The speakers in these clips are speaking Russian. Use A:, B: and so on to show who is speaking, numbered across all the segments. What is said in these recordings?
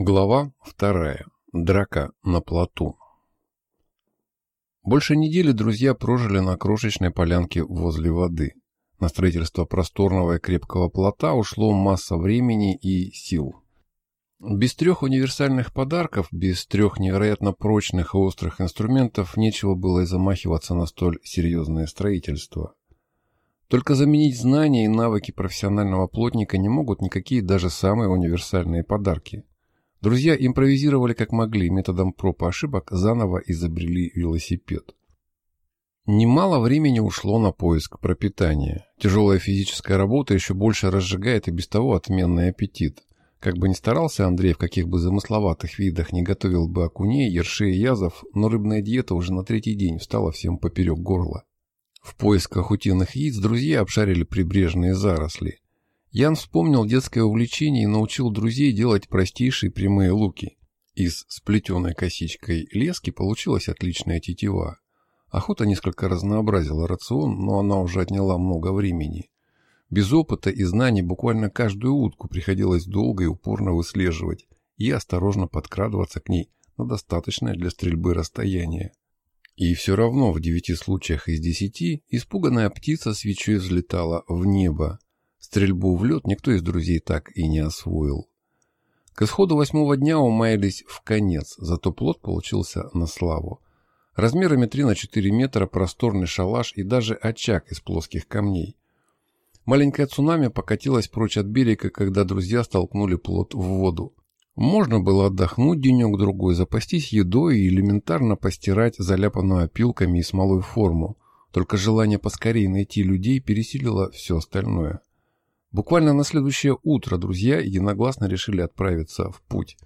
A: Глава вторая. Драка на плоту. Больше недели друзья прожили на крошечной полянке возле воды. На строительство просторного и крепкого плота ушло масса времени и сил. Без трех универсальных подарков, без трех невероятно прочных и острых инструментов нечего было и замахиваться на столь серьезное строительство. Только заменить знания и навыки профессионального плотника не могут никакие даже самые универсальные подарки. Друзья импровизировали как могли, методом проб и ошибок заново изобрели велосипед. Немало времени ушло на поиск пропитания. Тяжелая физическая работа еще больше разжигает и без того отменный аппетит. Как бы ни старался Андрей, в каких бы замысловатых видах не готовил бы окуней, ершей и язов, но рыбная диета уже на третий день встала всем поперек горла. В поисках утиных яиц друзья обшарили прибрежные заросли. Ян вспомнил детское увлечение и научил друзей делать простейшие прямые луки. Из сплетенной косичкой лески получилась отличная тетива. Охота несколько разнообразила рацион, но она уже отняла много времени. Без опыта и знаний буквально каждую утку приходилось долго и упорно выслеживать и осторожно подкрадываться к ней на достаточное для стрельбы расстояние. И все равно в девяти случаях из десяти испуганная птица свечой взлетала в небо, Стрельбу в лед никто из друзей так и не освоил. К исходу восьмого дня умаялись в конец, зато плод получился на славу. Размерами 3 на 4 метра, просторный шалаш и даже очаг из плоских камней. Маленькая цунами покатилась прочь от берега, когда друзья столкнули плод в воду. Можно было отдохнуть денек-другой, запастись едой и элементарно постирать заляпанную опилками и смолой форму. Только желание поскорее найти людей пересилило все остальное. Буквально на следующее утро друзья единогласно решили отправиться в путь.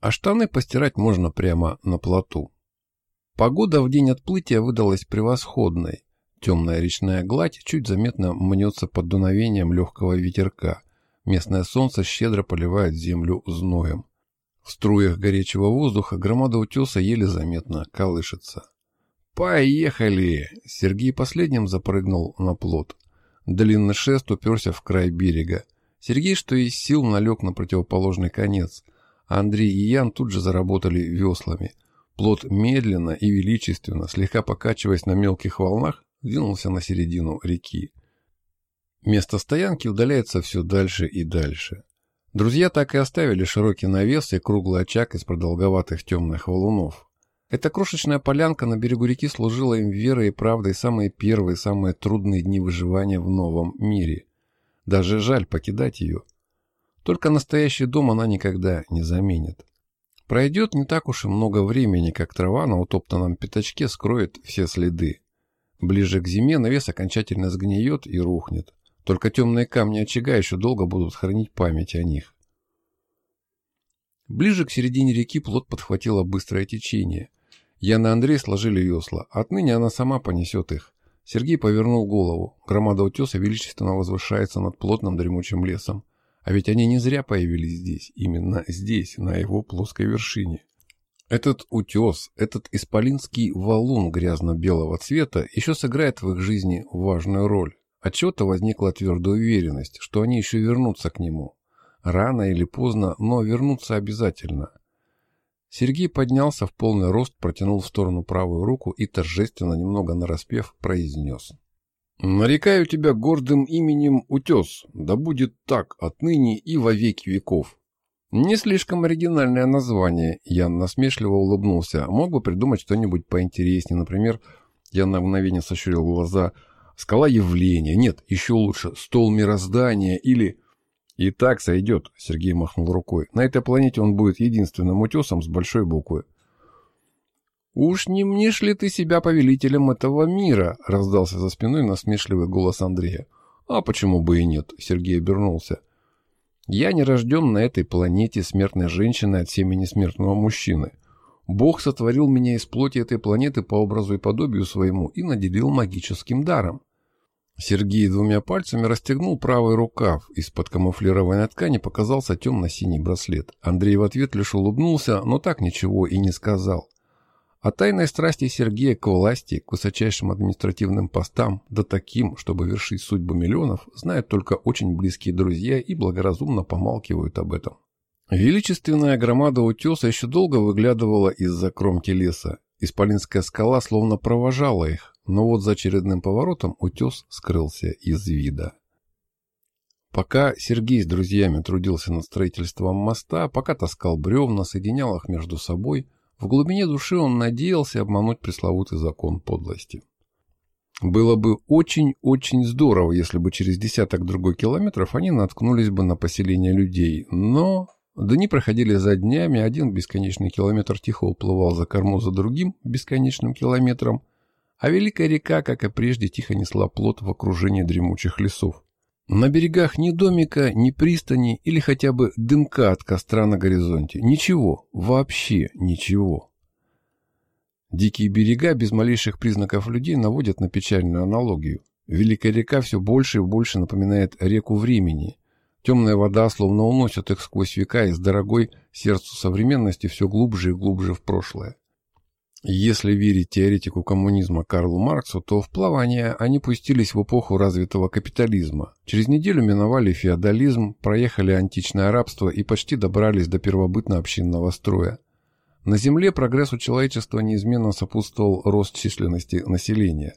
A: А штаны постирать можно прямо на плоту. Погода в день отплытия выдалась превосходной. Темная речная гладь чуть заметно мнется под дуновением легкого ветерка. Местное солнце щедро поливает землю зноем. В струях горячего воздуха громада утеса еле заметно колышется. «Поехали!» Сергей последним запрыгнул на плот. Длинный шест уперся в край берега. Сергей, что из сил, налег на противоположный конец. Андрей и Ян тут же заработали веслами. Плот медленно и величественно, слегка покачиваясь на мелких волнах, двинулся на середину реки. Место стоянки удаляется все дальше и дальше. Друзья так и оставили широкий навес и круглый очаг из продолговатых темных валунов. Эта крошечная полянка на берегу реки служила им верой и правдой самые первые, самые трудные дни выживания в новом мире. Даже жаль покидать ее. Только настоящий дом она никогда не заменит. Пройдет не так уж и много времени, как трава на утоптанном пятачке скроет все следы. Ближе к зиме навес окончательно сгниет и рухнет. Только темные камни очага еще долго будут хранить память о них. Ближе к середине реки плот подхватило быстрое течение. Яна и Андрей сложили весла. Отныне она сама понесет их. Сергей повернул голову. Громада утеса величественно возвышается над плотным дремучим лесом. А ведь они не зря появились здесь. Именно здесь, на его плоской вершине. Этот утес, этот исполинский валун грязно-белого цвета еще сыграет в их жизни важную роль. Отчего-то возникла твердая уверенность, что они еще вернутся к нему. Рано или поздно, но вернутся обязательно – Сергей поднялся в полный рост, протянул в сторону правую руку и торжественно, немного нараспев, произнес. «Нарекаю тебя гордым именем Утес, да будет так отныне и во веки веков». «Не слишком оригинальное название», — Ян насмешливо улыбнулся. «Мог бы придумать что-нибудь поинтереснее, например...» Я на мгновение сощурил глаза. «Скала явления». Нет, еще лучше. «Стол мироздания» или... «И так сойдет», — Сергей махнул рукой. «На этой планете он будет единственным утесом с большой буквы». «Уж не мнишь ли ты себя повелителем этого мира?» — раздался за спиной насмешливый голос Андрея. «А почему бы и нет?» — Сергей обернулся. «Я не рожден на этой планете смертной женщины от семени смертного мужчины. Бог сотворил меня из плоти этой планеты по образу и подобию своему и наделил магическим даром. Сергей двумя пальцами расстегнул правый рукав. Из-под камуфлированной ткани показался темно-синий браслет. Андрей в ответ лишь улыбнулся, но так ничего и не сказал. О тайной страсти Сергея к власти, к высочайшим административным постам, да таким, чтобы вершить судьбу миллионов, знают только очень близкие друзья и благоразумно помалкивают об этом. Величественная громада утеса еще долго выглядывала из-за кромки леса. Исполинская скала словно провожала их, но вот за очередным поворотом утес скрылся из вида. Пока Сергей с друзьями трудился над строительством моста, пока таскал бревна, соединял их между собой, в глубине души он надеялся обмануть пресловутый закон подлости. Было бы очень-очень здорово, если бы через десяток другой километров они наткнулись бы на поселение людей, но дни проходили за днями, один бесконечный километр тихо уплывал за корму за другим бесконечным километром, а великая река, как и прежде, тихо несла плод в окружении дремучих лесов. На берегах ни домика, ни пристани или хотя бы дымка от костра на горизонте. Ничего, вообще ничего. Дикие берега без малейших признаков людей наводят на печальную аналогию. Великая река все больше и больше напоминает реку времени. Темная вода словно уносит их сквозь века из дорогой сердцу современности все глубже и глубже в прошлое. Если верить теоретику коммунизма Карлу Марксу, то в плавание они пустились в эпоху развитого капитализма. Через неделю миновали феодализм, проехали античное рабство и почти добрались до первобытно-общинного строя. На Земле прогрессу человечества неизменно сопутствовал рост численности населения.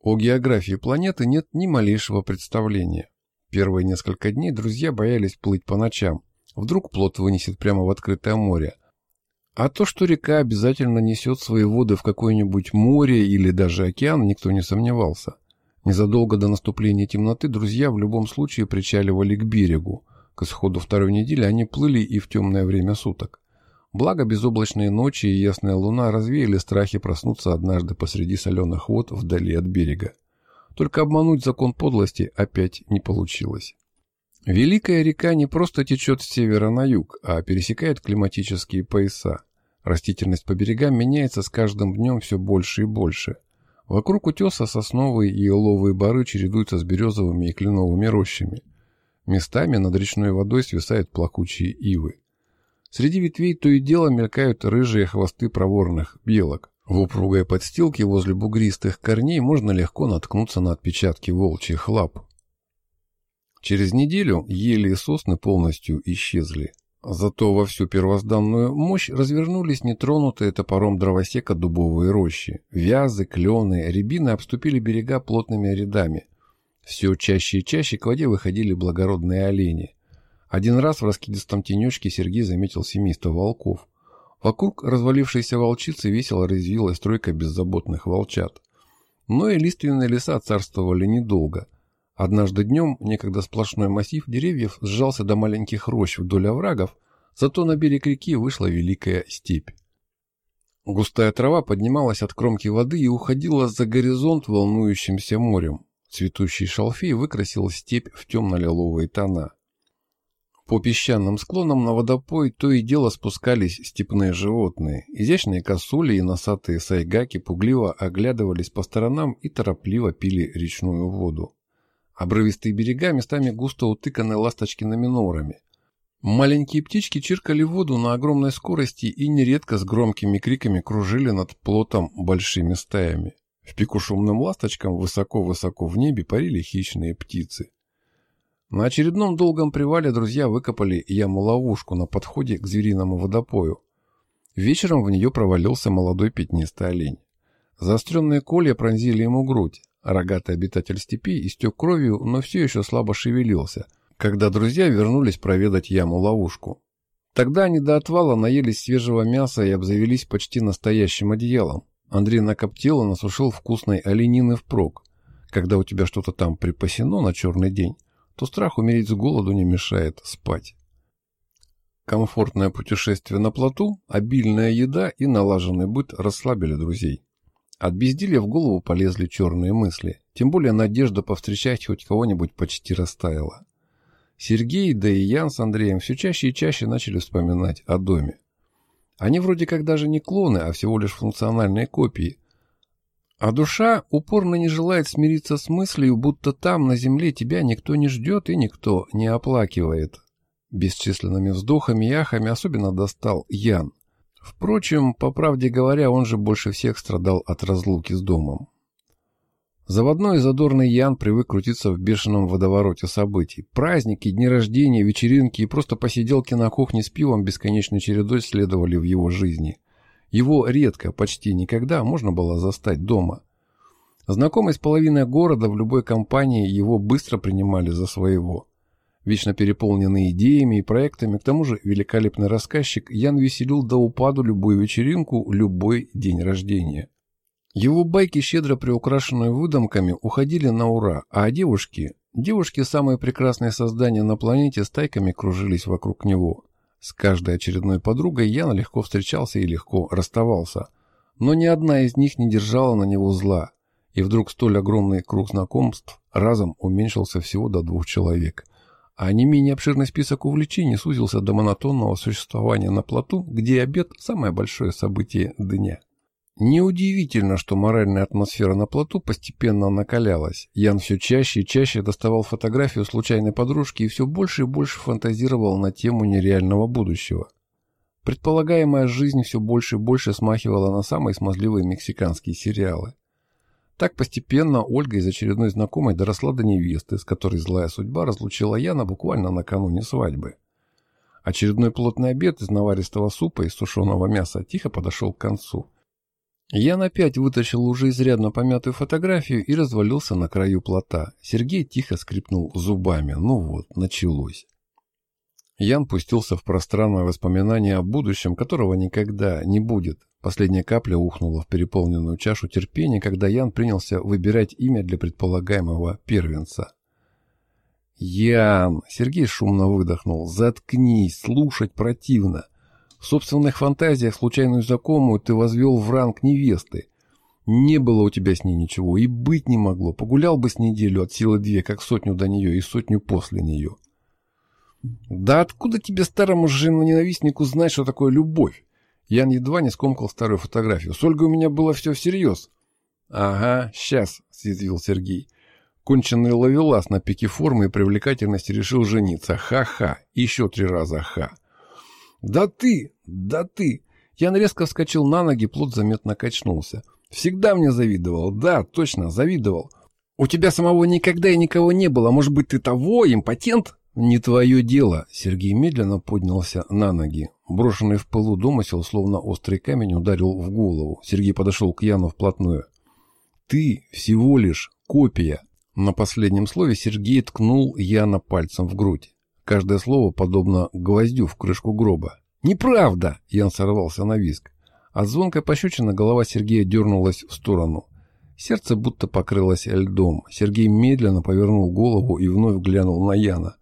A: О географии планеты нет ни малейшего представления. Первые несколько дней друзья боялись плыть по ночам. Вдруг плот вынесет прямо в открытое море, а то, что река обязательно несет свои воды в какое-нибудь море или даже океан, никто не сомневался. Незадолго до наступления темноты друзья в любом случае причаливали к берегу. К исходу второй недели они плыли и в темное время суток. Благо безоблачные ночи и ясная луна развеяли страхи проснуться однажды посреди соленых вод вдали от берега. Только обмануть закон подлости опять не получилось. Великая река не просто течет с севера на юг, а пересекает климатические пояса. Растительность по берегам меняется с каждым днем все больше и больше. Вокруг утеса сосновые и еловые бары чередуются с березовыми и кленовыми рощами. Местами над речной водой свисают плакучие ивы. Среди ветвей то и дело мелькают рыжие хвосты проворных белок. В упругой подстилке возле бугристых корней можно легко наткнуться на отпечатки волчьих лап. Через неделю ели и сосны полностью исчезли. Зато во всю первозданную мощь развернулись нетронутые топором дровосека дубовые рощи. Вязы, клены, рябины обступили берега плотными рядами. Все чаще и чаще к воде выходили благородные олени. Один раз в раскидистом тенечке Сергей заметил семейство волков. Вокруг развалившейся волчицы весело резвилась тройка беззаботных волчат. Но и лиственные леса царствовали недолго. Однажды днем некогда сплошной массив деревьев сжался до маленьких рощ вдоль оврагов, зато на берег реки вышла великая степь. Густая трава поднималась от кромки воды и уходила за горизонт волнующимся морем. Цветущий шалфей выкрасил степь в темно-лиловые тона. По песчаным склонам на водопой то и дело спускались степные животные. Изящные косули и носатые сайгаки пугливо оглядывались по сторонам и торопливо пили речную воду. Обрывистые берега местами густо утыканы ласточкиными норами. Маленькие птички чиркали воду на огромной скорости и нередко с громкими криками кружили над плотом большими стаями. В пику шумным ласточкам высоко-высоко в небе парили хищные птицы. На очередном долгом привале друзья выкопали яму-ловушку на подходе к звериному водопою. Вечером в нее провалился молодой пятнистый олень. Заостренные колья пронзили ему грудь, Рогатый обитатель степи истек кровью, но все еще слабо шевелился, когда друзья вернулись проведать яму-ловушку. Тогда они до отвала наелись свежего мяса и обзавелись почти настоящим одеялом. Андрей накоптил и насушил вкусной оленины впрок. Когда у тебя что-то там припасено на черный день, то страх умереть с голоду не мешает спать. Комфортное путешествие на плоту, обильная еда и налаженный быт расслабили друзей. От безделья в голову полезли черные мысли. Тем более надежда повстречать хоть кого-нибудь почти растаяла. Сергей, да и Ян с Андреем все чаще и чаще начали вспоминать о доме. Они вроде как даже не клоны, а всего лишь функциональные копии. А душа упорно не желает смириться с мыслью, будто там, на земле, тебя никто не ждет и никто не оплакивает. Бесчисленными вздохами и ахами особенно достал Ян. Впрочем, по правде говоря, он же больше всех страдал от разлуки с домом. Заводной и задорный Ян привык крутиться в бешеном водовороте событий. Праздники, дни рождения, вечеринки и просто посиделки на кухне с пивом бесконечной чередой следовали в его жизни. Его редко, почти никогда можно было застать дома. Знакомый с половиной города в любой компании его быстро принимали за своего. Вечно переполненный идеями и проектами, к тому же великолепный рассказчик, Ян веселил до упаду любую вечеринку, любой день рождения. Его байки, щедро приукрашенные выдумками, уходили на ура, а девушки, девушки, самые прекрасные создания на планете, стайками кружились вокруг него. С каждой очередной подругой Ян легко встречался и легко расставался, но ни одна из них не держала на него зла, и вдруг столь огромный круг знакомств разом уменьшился всего до двух человек, а не менее обширный список увлечений сузился до монотонного существования на плоту, где обед – самое большое событие дня. Неудивительно, что моральная атмосфера на плоту постепенно накалялась. Ян все чаще и чаще доставал фотографию случайной подружки и все больше и больше фантазировал на тему нереального будущего. Предполагаемая жизнь все больше и больше смахивала на самые смазливые мексиканские сериалы. Так постепенно Ольга из очередной знакомой доросла до невесты, с которой злая судьба разлучила Яна буквально накануне свадьбы. Очередной плотный обед из наваристого супа и сушеного мяса тихо подошел к концу – Ян опять вытащил уже изрядно помятую фотографию и развалился на краю плота. Сергей тихо скрипнул зубами. Ну вот, началось. Ян пустился в пространное воспоминание о будущем, которого никогда не будет. Последняя капля ухнула в переполненную чашу терпения, когда Ян принялся выбирать имя для предполагаемого первенца. «Ян!» — Сергей шумно выдохнул. «Заткнись! Слушать противно!» В собственных фантазиях случайную знакомую ты возвел в ранг невесты. Не было у тебя с ней ничего, и быть не могло. Погулял бы с неделю от силы две, как сотню до нее и сотню после нее. Да откуда тебе, старому жену-ненавистнику, знать, что такое любовь? Ян едва не скомкал старую фотографию. С Ольгой у меня было все всерьез. Ага, сейчас, съязвил Сергей. Конченый ловелас на пике формы и привлекательности решил жениться. Ха-ха. Еще три раза ха. «Да ты! Да ты!» Ян резко вскочил на ноги, плод заметно качнулся. «Всегда мне завидовал. Да, точно, завидовал. У тебя самого никогда и никого не было. Может быть, ты того, импотент?» «Не твое дело!» Сергей медленно поднялся на ноги. Брошенный в пылу домысел, словно острый камень, ударил в голову. Сергей подошел к Яну вплотную. «Ты всего лишь копия!» На последнем слове Сергей ткнул Яна пальцем в грудь. Каждое слово подобно гвоздю в крышку гроба. «Неправда!» — Ян сорвался на виск. От звонкой пощечины голова Сергея дернулась в сторону. Сердце будто покрылось льдом. Сергей медленно повернул голову и вновь глянул на Яна.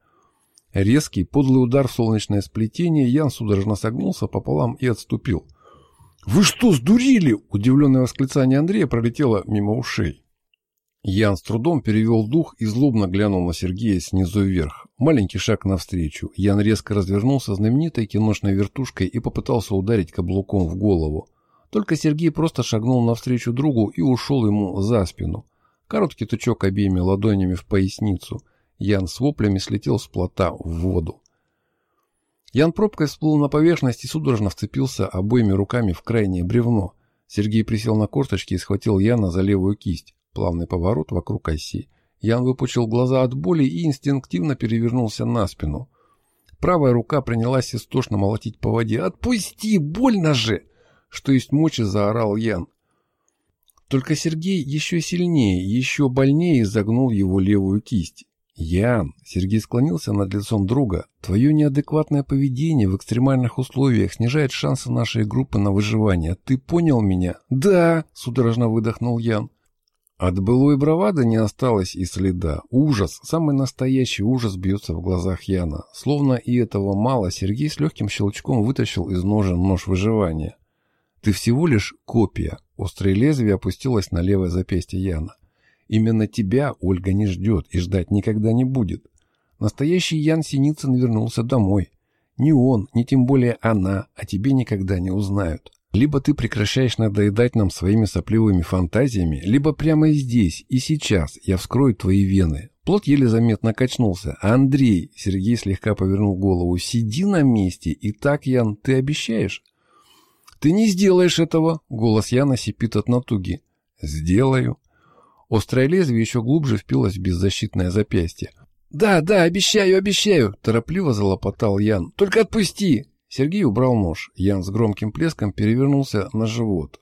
A: Резкий, подлый удар в солнечное сплетение, Ян судорожно согнулся пополам и отступил. «Вы что, сдурили?» — удивленное восклицание Андрея пролетело мимо ушей. Ян с трудом перевел дух и злобно глянул на Сергея снизу вверх. Маленький шаг навстречу. Ян резко развернулся знаменитой киношной вертушкой и попытался ударить каблуком в голову. Только Сергей просто шагнул навстречу другу и ушел ему за спину. Короткий тычок обеими ладонями в поясницу. Ян с воплями слетел с плота в воду. Ян пробкой всплыл на поверхность и судорожно вцепился обоими руками в крайнее бревно. Сергей присел на корточки и схватил Яна за левую кисть. Плавный поворот вокруг оси. Ян выпучил глаза от боли и инстинктивно перевернулся на спину. Правая рука принялась истошно молотить по воде. «Отпусти! Больно же!» Что есть мочи, заорал Ян. Только Сергей еще сильнее, еще больнее загнул его левую кисть. «Ян!» — Сергей склонился над лицом друга. «Твое неадекватное поведение в экстремальных условиях снижает шансы нашей группы на выживание. Ты понял меня?» «Да!» — судорожно выдохнул Ян. От былой бравады не осталось и следа. Ужас, самый настоящий ужас бьется в глазах Яна. Словно и этого мало, Сергей с легким щелчком вытащил из ножен нож выживания. «Ты всего лишь копия». Острое лезвие опустилось на левое запястье Яна. «Именно тебя Ольга не ждет и ждать никогда не будет. Настоящий Ян Синицын вернулся домой. Ни он, ни тем более она о тебе никогда не узнают». Либо ты прекращаешь надоедать нам своими сопливыми фантазиями, либо прямо здесь и сейчас я вскрою твои вены. Плод еле заметно качнулся. Андрей, Сергей слегка повернул голову, сиди на месте. И так, Ян, ты обещаешь? Ты не сделаешь этого, голос Яна сипит от натуги. Сделаю. Острое лезвие еще глубже впилось в беззащитное запястье. «Да, да, обещаю, обещаю!» – торопливо залопотал Ян. «Только отпусти!» Сергей убрал нож. Ян с громким плеском перевернулся на живот.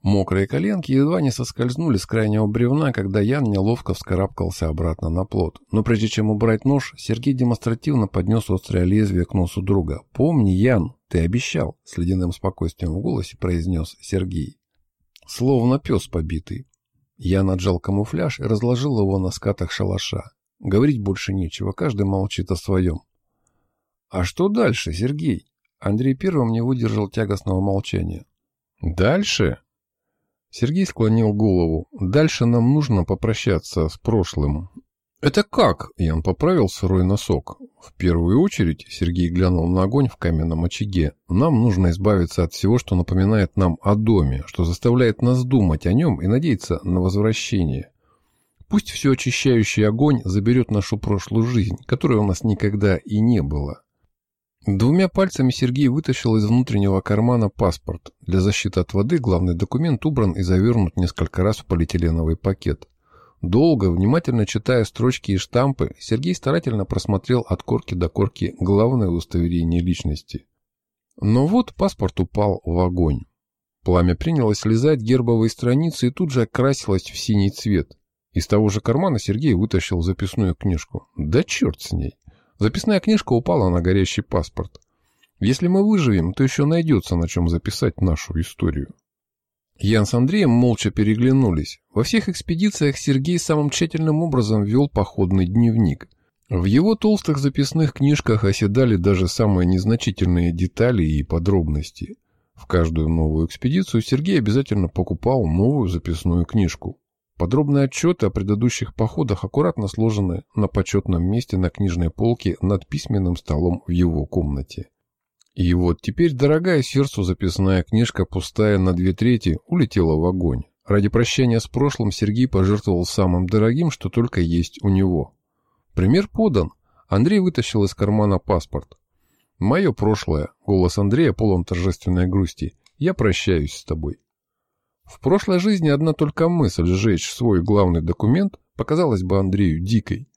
A: Мокрые коленки едва не соскользнули с крайнего бревна, когда Ян неловко вскарабкался обратно на плот. Но прежде чем убрать нож, Сергей демонстративно поднес острое лезвие к носу друга. «Помни, Ян, ты обещал!» — с ледяным спокойствием в голосе произнес Сергей. Словно пес побитый. Ян отжал камуфляж и разложил его на скатах шалаша. Говорить больше нечего, каждый молчит о своем. «А что дальше, Сергей?» Андрей первым не выдержал тягостного молчания. «Дальше?» Сергей склонил голову. «Дальше нам нужно попрощаться с прошлым». «Это как?» — Ян поправил сырой носок. «В первую очередь», — Сергей глянул на огонь в каменном очаге, «нам нужно избавиться от всего, что напоминает нам о доме, что заставляет нас думать о нем и надеяться на возвращение. Пусть все очищающий огонь заберет нашу прошлую жизнь, которой у нас никогда и не было». Двумя пальцами Сергей вытащил из внутреннего кармана паспорт. Для защиты от воды главный документ убран и завернут несколько раз в полиэтиленовый пакет. Долго, внимательно читая строчки и штампы, Сергей старательно просмотрел от корки до корки главное удостоверение личности. Но вот паспорт упал в огонь. Пламя принялось слезать гербовые страницы и тут же окрасилось в синий цвет. Из того же кармана Сергей вытащил записную книжку. Да черт с ней! Записная книжка упала на горящий паспорт. Если мы выживем, то еще найдется на чем записать нашу историю. Ян с Андреем молча переглянулись. Во всех экспедициях Сергей самым тщательным образом вел походный дневник. В его толстых записных книжках оседали даже самые незначительные детали и подробности. В каждую новую экспедицию Сергей обязательно покупал новую записную книжку. Подробные отчеты о предыдущих походах аккуратно сложены на почетном месте на книжной полке над письменным столом в его комнате. И вот теперь дорогая сердцу записная книжка, пустая на две трети, улетела в огонь. Ради прощания с прошлым Сергей пожертвовал самым дорогим, что только есть у него. Пример подан. Андрей вытащил из кармана паспорт. «Мое прошлое», — голос Андрея полон торжественной грусти. «Я прощаюсь с тобой». В прошлой жизни одна только мысль сжечь свой главный документ показалась бы Андрею дикой.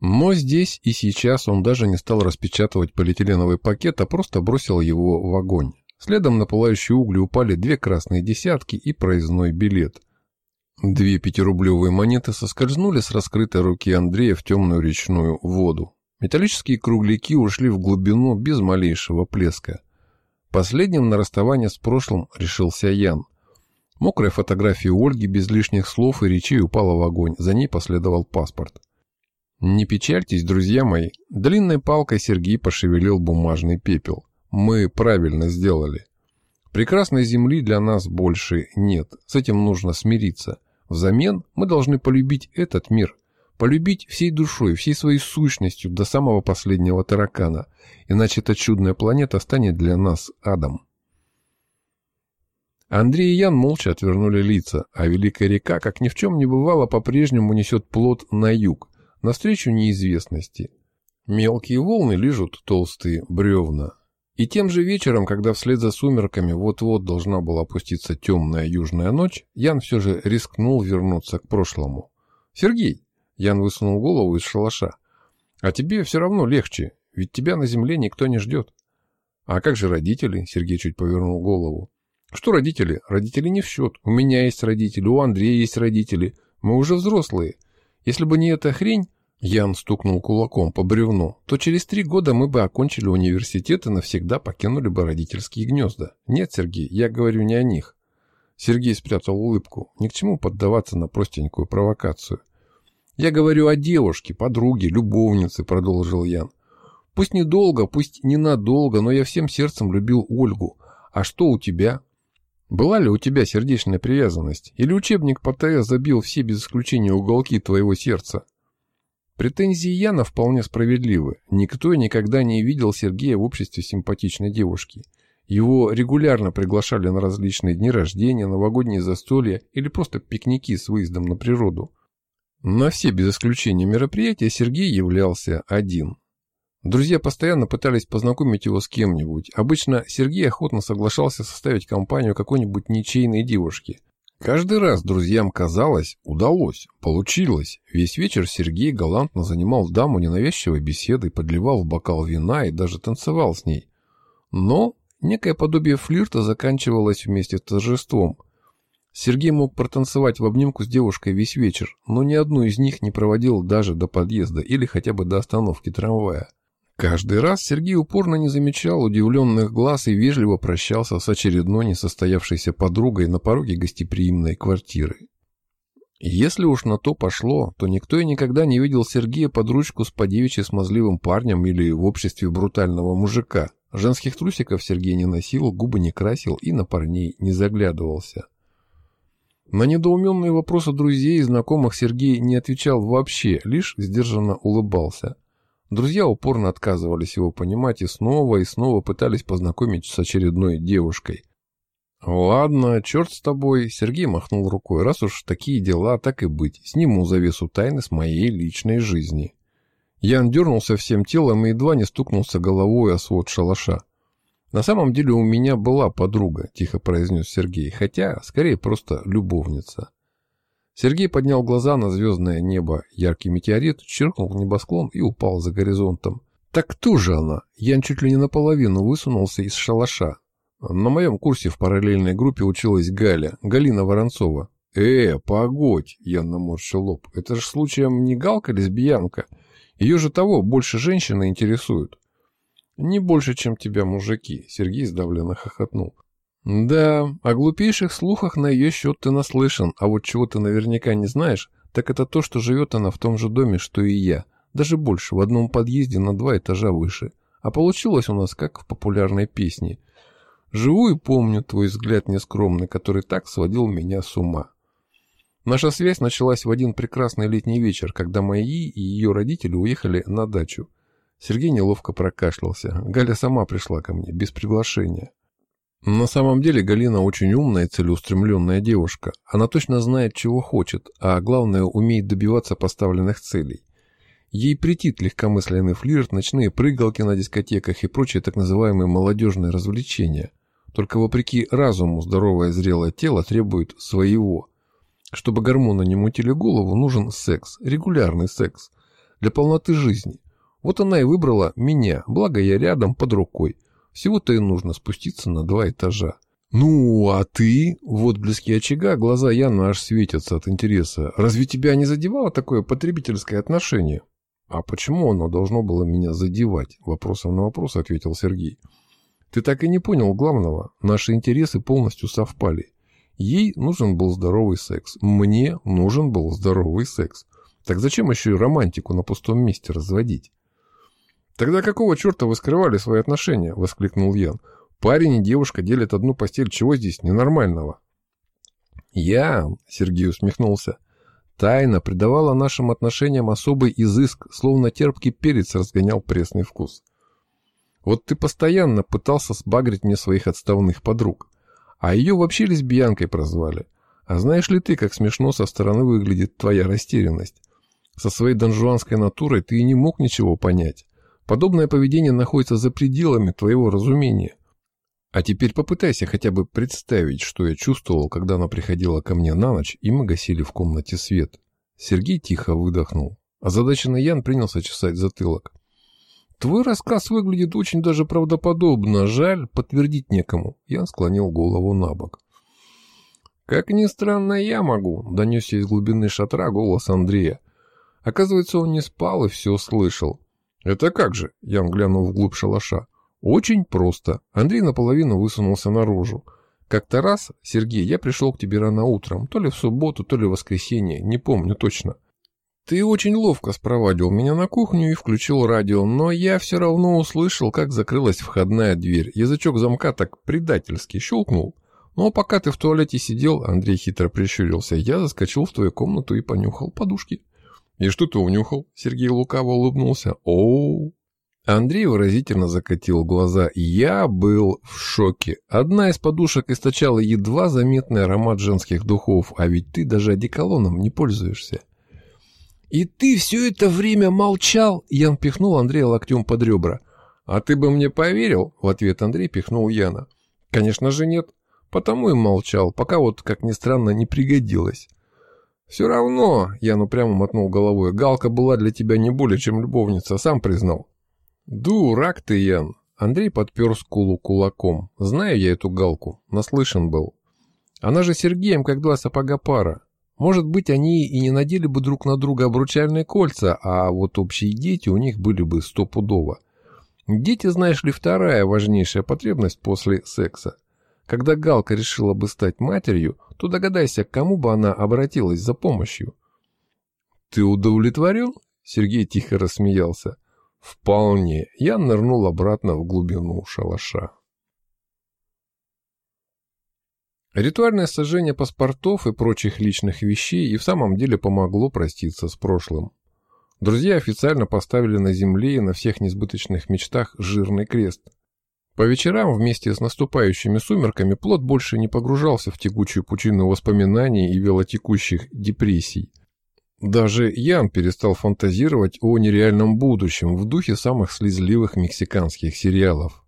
A: Но здесь и сейчас он даже не стал распечатывать полиэтиленовый пакет, а просто бросил его в огонь. Следом на пылающие угли упали две красные десятки и проездной билет. Две пятирублевые монеты соскользнули с раскрытой руки Андрея в темную речную воду. Металлические кругляки ушли в глубину без малейшего плеска. Последним на расставание с прошлым решился Ян – Мокрая фотография Ольги без лишних слов и речей упала в огонь. За ней последовал паспорт. «Не печальтесь, друзья мои». Длинной палкой Сергей пошевелил бумажный пепел. «Мы правильно сделали. Прекрасной земли для нас больше нет. С этим нужно смириться. Взамен мы должны полюбить этот мир. Полюбить всей душой, всей своей сущностью до самого последнего таракана. Иначе эта чудная планета станет для нас адом». Андрей и Ян молча отвернули лица, а Великая река, как ни в чем не бывало, по-прежнему несет плод на юг, навстречу неизвестности. Мелкие волны лижут толстые бревна. И тем же вечером, когда вслед за сумерками вот-вот должна была опуститься темная южная ночь, Ян все же рискнул вернуться к прошлому. «Сергей!» — Ян высунул голову из шалаша. «А тебе все равно легче, ведь тебя на земле никто не ждет». «А как же родители?» — Сергей чуть повернул голову. Что родители? Родители не в счет. У меня есть родители, у Андрея есть родители. Мы уже взрослые. Если бы не эта хрень, Ян стукнул кулаком по бревну, то через три года мы бы окончили университет и навсегда покинули бы родительские гнезда. Нет, Сергей, я говорю не о них. Сергей спрятал улыбку. Ни к чему поддаваться на простенькую провокацию. Я говорю о девушке, подруге, любовнице, продолжил Ян. Пусть недолго, пусть ненадолго, но я всем сердцем любил Ольгу. А что у тебя? Была ли у тебя сердечная привязанность? Или учебник по ТС забил все без исключения уголки твоего сердца? Претензии Яна вполне справедливы. Никто никогда не видел Сергея в обществе симпатичной девушки. Его регулярно приглашали на различные дни рождения, новогодние застолья или просто пикники с выездом на природу. На все без исключения мероприятия Сергей являлся один. Друзья постоянно пытались познакомить его с кем-нибудь. Обычно Сергей охотно соглашался составить компанию какой-нибудь ничейной девушки. Каждый раз друзьям казалось, удалось, получилось. Весь вечер Сергей галантно занимал даму ненавязчивой беседой, подливал в бокал вина и даже танцевал с ней. Но некое подобие флирта заканчивалось вместе с торжеством. Сергей мог протанцевать в обнимку с девушкой весь вечер, но ни одну из них не проводил даже до подъезда или хотя бы до остановки трамвая. Каждый раз Сергей упорно не замечал удивленных глаз и вежливо прощался с очередной несостоявшейся подругой на пороге гостеприимной квартиры. Если уж на то пошло, то никто и никогда не видел Сергея под ручку с подевичьи смазливым парнем или в обществе брутального мужика. Женских трусиков Сергей не носил, губы не красил и на парней не заглядывался. На недоуменные вопросы друзей и знакомых Сергей не отвечал вообще, лишь сдержанно улыбался – Друзья упорно отказывались его понимать и снова и снова пытались познакомить с очередной девушкой. «Ладно, черт с тобой», — Сергей махнул рукой. «Раз уж такие дела, так и быть. Сниму завесу тайны с моей личной жизни». Ян дернулся всем телом и едва не стукнулся головой о свод шалаша. «На самом деле у меня была подруга», — тихо произнес Сергей, хотя, скорее, просто любовница. Сергей поднял глаза на звездное небо. Яркий метеорит чиркнул небосклон и упал за горизонтом. «Так кто же она?» Ян чуть ли не наполовину высунулся из шалаша. На моем курсе в параллельной группе училась Галя, Галина Воронцова. «Э, погодь!» — Ян наморщил лоб. «Это же случаем не Галка-лесбиянка? Ее же того больше женщины интересуют». «Не больше, чем тебя мужики», — Сергей сдавленно хохотнул. «Да, о глупейших слухах на ее счет ты наслышан, а вот чего ты наверняка не знаешь, так это то, что живет она в том же доме, что и я, даже больше, в одном подъезде на два этажа выше. А получилось у нас как в популярной песне. Живу и помню твой взгляд нескромный, который так сводил меня с ума». Наша связь началась в один прекрасный летний вечер, когда мои и ее родители уехали на дачу. Сергей неловко прокашлялся. Галя сама пришла ко мне, без приглашения. На самом деле Галина очень умная и целеустремленная девушка. Она точно знает, чего хочет, а главное, умеет добиваться поставленных целей. Ей претит легкомысленный флирт, ночные прыгалки на дискотеках и прочие так называемые молодежные развлечения. Только вопреки разуму здоровое зрелое тело требует своего. Чтобы гормоны не мутили голову, нужен секс, регулярный секс, для полноты жизни. Вот она и выбрала меня, благо я рядом, под рукой. Всего-то и нужно спуститься на два этажа. «Ну, а ты?» Вот близки очага, глаза Яна аж светятся от интереса. «Разве тебя не задевало такое потребительское отношение?» «А почему оно должно было меня задевать?» Вопросом на вопрос ответил Сергей. «Ты так и не понял главного. Наши интересы полностью совпали. Ей нужен был здоровый секс. Мне нужен был здоровый секс. Так зачем еще и романтику на пустом месте разводить?» «Тогда какого черта вы скрывали свои отношения?» — воскликнул Ян. «Парень и девушка делят одну постель. Чего здесь ненормального?» «Я...» — Сергей усмехнулся. Тайна придавала нашим отношениям особый изыск, словно терпкий перец разгонял пресный вкус. Вот ты постоянно пытался сбагрить мне своих отставных подруг. А ее вообще лесбиянкой прозвали. А знаешь ли ты, как смешно со стороны выглядит твоя растерянность? Со своей донжуанской натурой ты и не мог ничего понять. Подобное поведение находится за пределами твоего разумения. А теперь попытайся хотя бы представить, что я чувствовал, когда она приходила ко мне на ночь, и мы гасили в комнате свет. Сергей тихо выдохнул. Озадаченный Ян принялся чесать затылок. «Твой рассказ выглядит очень даже правдоподобно. Жаль, подтвердить некому». Ян склонил голову на бок. «Как ни странно, я могу», — донесся из глубины шатра голос Андрея. Оказывается, он не спал и все слышал. «Это как же?» — Ян глянул вглубь шалаша. «Очень просто». Андрей наполовину высунулся наружу. «Как-то раз, Сергей, я пришел к тебе рано утром, то ли в субботу, то ли в воскресенье, не помню точно. Ты очень ловко спровадил меня на кухню и включил радио, но я все равно услышал, как закрылась входная дверь. Язычок замка так предательски щелкнул. Ну а пока ты в туалете сидел, Андрей хитро прищурился, я заскочил в твою комнату и понюхал подушки». «И что ты унюхал?» Сергей лукаво улыбнулся. о Андрей выразительно закатил глаза. Я был в шоке. Одна из подушек источала едва заметный аромат женских духов, а ведь ты даже одеколоном не пользуешься. «И ты все это время молчал?» Ян пихнул Андрея локтем под ребра. «А ты бы мне поверил?» В ответ Андрей пихнул Яна. «Конечно же нет. Потому и молчал, пока вот, как ни странно, не пригодилось. «Все равно», — Ян упрямо мотнул головой, — «Галка была для тебя не более, чем любовница, сам признал». «Дурак ты, Ян!» Андрей подпер скулу кулаком. «Знаю я эту Галку, наслышан был. Она же Сергеем как два сапога пара. Может быть, они и не надели бы друг на друга обручальные кольца, а вот общие дети у них были бы стопудово. Дети, знаешь ли, вторая важнейшая потребность после секса. Когда Галка решила бы стать матерью, то догадайся, к кому бы она обратилась за помощью. «Ты удовлетворен?» Сергей тихо рассмеялся. «Вполне». Я нырнул обратно в глубину шалаша. Ритуальное сожжение паспортов и прочих личных вещей и в самом деле помогло проститься с прошлым. Друзья официально поставили на земле и на всех несбыточных мечтах жирный крест. По вечерам вместе с наступающими сумерками плод больше не погружался в тягучую пучину воспоминаний и велотекущих депрессий. Даже Ян перестал фантазировать о нереальном будущем в духе самых слезливых мексиканских сериалов.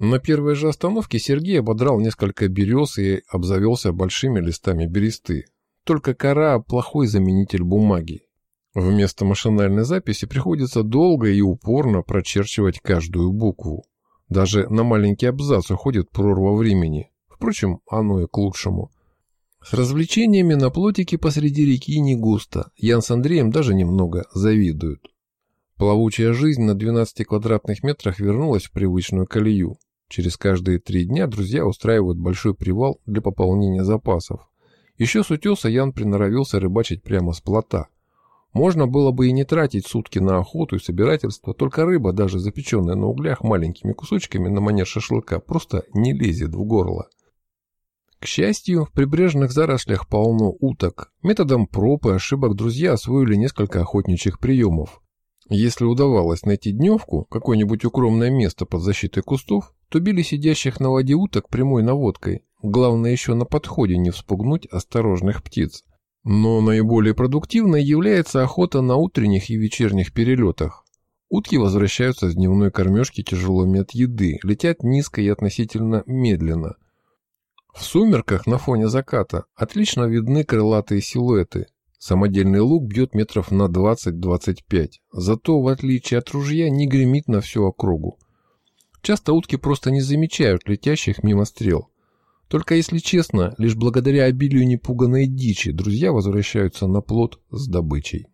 A: На первой же остановке Сергей ободрал несколько берез и обзавелся большими листами бересты. Только кора – плохой заменитель бумаги. Вместо машинальной записи приходится долго и упорно прочерчивать каждую букву. Даже на маленький абзац уходит прорва времени. Впрочем, оно и к лучшему. С развлечениями на плотике посреди реки не густо. Ян с Андреем даже немного завидуют. Плавучая жизнь на 12 квадратных метрах вернулась в привычную колею. Через каждые три дня друзья устраивают большой привал для пополнения запасов. Еще с утеса Ян приноровился рыбачить прямо с плота. Можно было бы и не тратить сутки на охоту и собирательство, только рыба, даже запеченная на углях маленькими кусочками на манер шашлыка, просто не лезет в горло. К счастью, в прибрежных зарослях полно уток. Методом проб и ошибок друзья освоили несколько охотничьих приемов. Если удавалось найти дневку, какое-нибудь укромное место под защитой кустов, то били сидящих на воде уток прямой наводкой. Главное еще на подходе не вспугнуть осторожных птиц. Но наиболее продуктивной является охота на утренних и вечерних перелетах. Утки возвращаются с дневной кормежки тяжелыми от еды, летят низко и относительно медленно. В сумерках на фоне заката отлично видны крылатые силуэты. Самодельный лук бьет метров на 20-25, зато, в отличие от ружья, не гремит на всю округу. Часто утки просто не замечают летящих мимо стрел. Только если честно, лишь благодаря обилию непуганной дичи друзья возвращаются на плот с добычей.